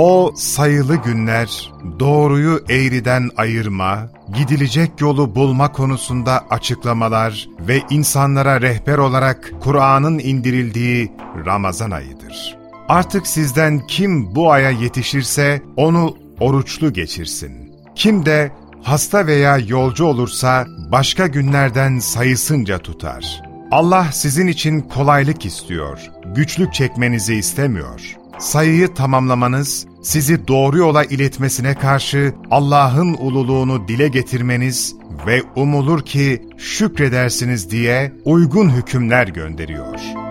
O sayılı günler doğruyu eğriden ayırma, gidilecek yolu bulma konusunda açıklamalar ve insanlara rehber olarak Kur'an'ın indirildiği Ramazan ayıdır. Artık sizden kim bu aya yetişirse onu oruçlu geçirsin. Kim de hasta veya yolcu olursa başka günlerden sayısınca tutar. Allah sizin için kolaylık istiyor, güçlük çekmenizi istemiyor. Sayıyı tamamlamanız, sizi doğru yola iletmesine karşı Allah'ın ululuğunu dile getirmeniz ve umulur ki şükredersiniz diye uygun hükümler gönderiyor.''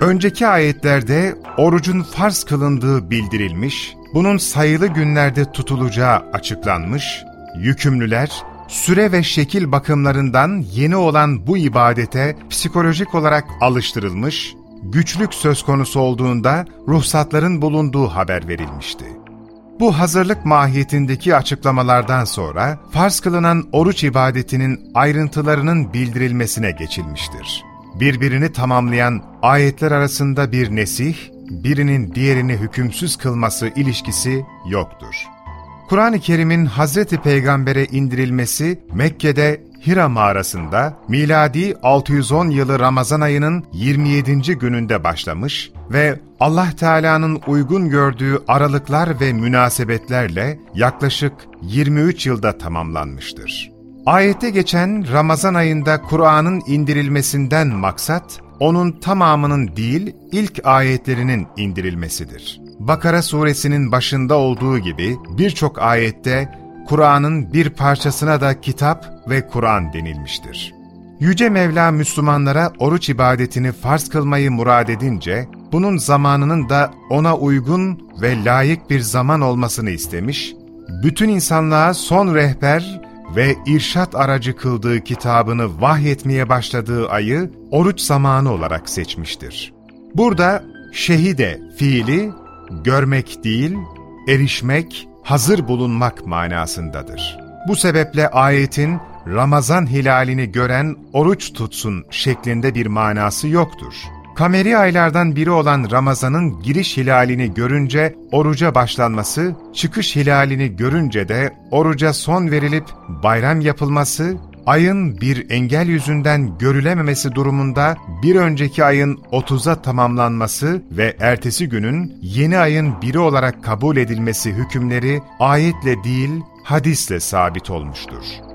Önceki ayetlerde orucun farz kılındığı bildirilmiş, bunun sayılı günlerde tutulacağı açıklanmış, yükümlüler, süre ve şekil bakımlarından yeni olan bu ibadete psikolojik olarak alıştırılmış, güçlük söz konusu olduğunda ruhsatların bulunduğu haber verilmişti. Bu hazırlık mahiyetindeki açıklamalardan sonra farz kılınan oruç ibadetinin ayrıntılarının bildirilmesine geçilmiştir birbirini tamamlayan ayetler arasında bir nesih, birinin diğerini hükümsüz kılması ilişkisi yoktur. Kur'an-ı Kerim'in Hazreti Peygamber'e indirilmesi Mekke'de Hira mağarasında miladi 610 yılı Ramazan ayının 27. gününde başlamış ve Allah Teala'nın uygun gördüğü aralıklar ve münasebetlerle yaklaşık 23 yılda tamamlanmıştır. Ayette geçen Ramazan ayında Kur'an'ın indirilmesinden maksat, onun tamamının değil, ilk ayetlerinin indirilmesidir. Bakara suresinin başında olduğu gibi birçok ayette Kur'an'ın bir parçasına da kitap ve Kur'an denilmiştir. Yüce Mevla Müslümanlara oruç ibadetini farz kılmayı murad edince, bunun zamanının da ona uygun ve layık bir zaman olmasını istemiş, bütün insanlığa son rehber ve irşat aracı kıldığı kitabını vahyetmeye başladığı ayı oruç zamanı olarak seçmiştir. Burada şehide fiili görmek değil, erişmek, hazır bulunmak manasındadır. Bu sebeple ayetin Ramazan hilalini gören oruç tutsun şeklinde bir manası yoktur. Kameri aylardan biri olan Ramazan'ın giriş hilalini görünce oruca başlanması, çıkış hilalini görünce de oruca son verilip bayram yapılması, ayın bir engel yüzünden görülememesi durumunda bir önceki ayın 30'a tamamlanması ve ertesi günün yeni ayın biri olarak kabul edilmesi hükümleri ayetle değil hadisle sabit olmuştur.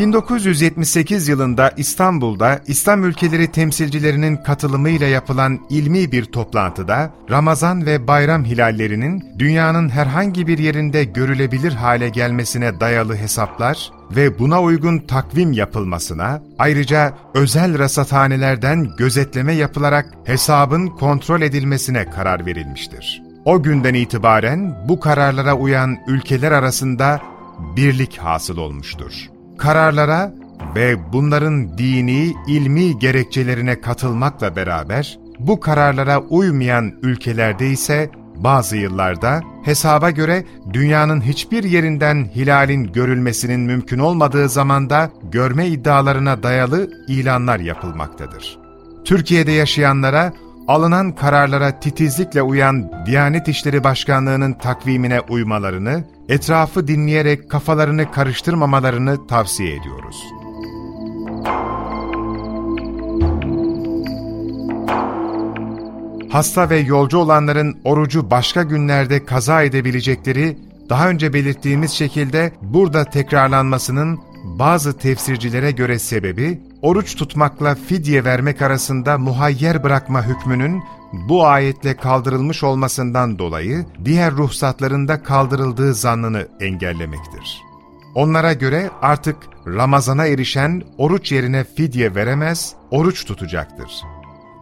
1978 yılında İstanbul'da İslam ülkeleri temsilcilerinin katılımıyla yapılan ilmi bir toplantıda Ramazan ve bayram hilallerinin dünyanın herhangi bir yerinde görülebilir hale gelmesine dayalı hesaplar ve buna uygun takvim yapılmasına, ayrıca özel rasathanelerden gözetleme yapılarak hesabın kontrol edilmesine karar verilmiştir. O günden itibaren bu kararlara uyan ülkeler arasında birlik hasıl olmuştur kararlara ve bunların dini, ilmi gerekçelerine katılmakla beraber, bu kararlara uymayan ülkelerde ise bazı yıllarda hesaba göre dünyanın hiçbir yerinden hilalin görülmesinin mümkün olmadığı zamanda görme iddialarına dayalı ilanlar yapılmaktadır. Türkiye'de yaşayanlara alınan kararlara titizlikle uyan Diyanet İşleri Başkanlığı'nın takvimine uymalarını, etrafı dinleyerek kafalarını karıştırmamalarını tavsiye ediyoruz. Hasta ve yolcu olanların orucu başka günlerde kaza edebilecekleri, daha önce belirttiğimiz şekilde burada tekrarlanmasının bazı tefsircilere göre sebebi, oruç tutmakla fidye vermek arasında muhayyer bırakma hükmünün bu ayetle kaldırılmış olmasından dolayı diğer ruhsatlarında kaldırıldığı zannını engellemektir. Onlara göre artık Ramazan'a erişen oruç yerine fidye veremez, oruç tutacaktır.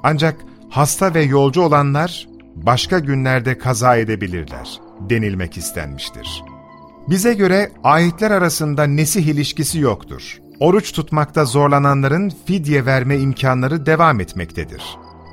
Ancak hasta ve yolcu olanlar başka günlerde kaza edebilirler denilmek istenmiştir. Bize göre ayetler arasında nesih ilişkisi yoktur. Oruç tutmakta zorlananların fidye verme imkanları devam etmektedir.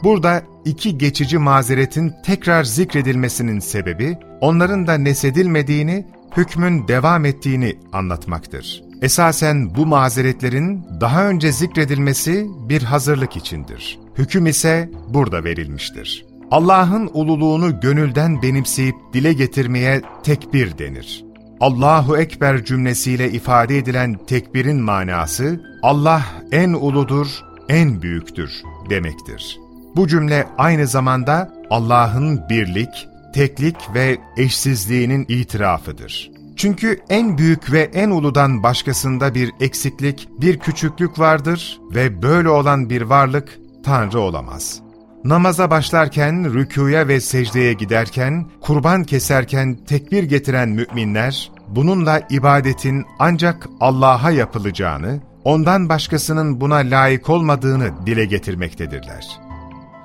Burada iki geçici mazeretin tekrar zikredilmesinin sebebi, onların da nesedilmediğini, hükmün devam ettiğini anlatmaktır. Esasen bu mazeretlerin daha önce zikredilmesi bir hazırlık içindir. Hüküm ise burada verilmiştir. Allah'ın ululuğunu gönülden benimseyip dile getirmeye tekbir denir. Allahu Ekber cümlesiyle ifade edilen tekbirin manası, Allah en uludur, en büyüktür demektir. Bu cümle aynı zamanda Allah'ın birlik, teklik ve eşsizliğinin itirafıdır. Çünkü en büyük ve en uludan başkasında bir eksiklik, bir küçüklük vardır ve böyle olan bir varlık Tanrı olamaz. Namaza başlarken, rükuya ve secdeye giderken, kurban keserken tekbir getiren müminler, bununla ibadetin ancak Allah'a yapılacağını, ondan başkasının buna layık olmadığını dile getirmektedirler.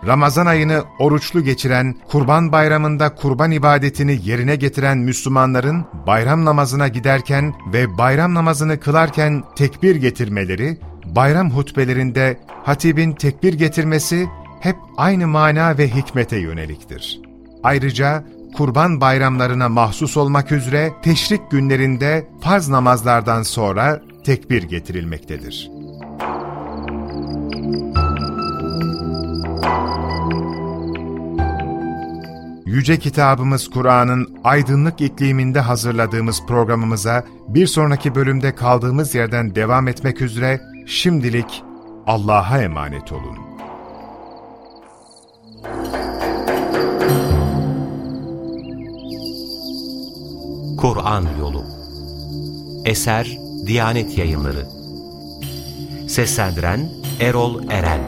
Ramazan ayını oruçlu geçiren, kurban bayramında kurban ibadetini yerine getiren Müslümanların bayram namazına giderken ve bayram namazını kılarken tekbir getirmeleri, bayram hutbelerinde hatibin tekbir getirmesi hep aynı mana ve hikmete yöneliktir. Ayrıca kurban bayramlarına mahsus olmak üzere teşrik günlerinde farz namazlardan sonra tekbir getirilmektedir. Yüce kitabımız Kur'an'ın aydınlık ikliminde hazırladığımız programımıza bir sonraki bölümde kaldığımız yerden devam etmek üzere şimdilik Allah'a emanet olun. Kur'an Yolu Eser Diyanet Yayınları Seslendiren Erol Eren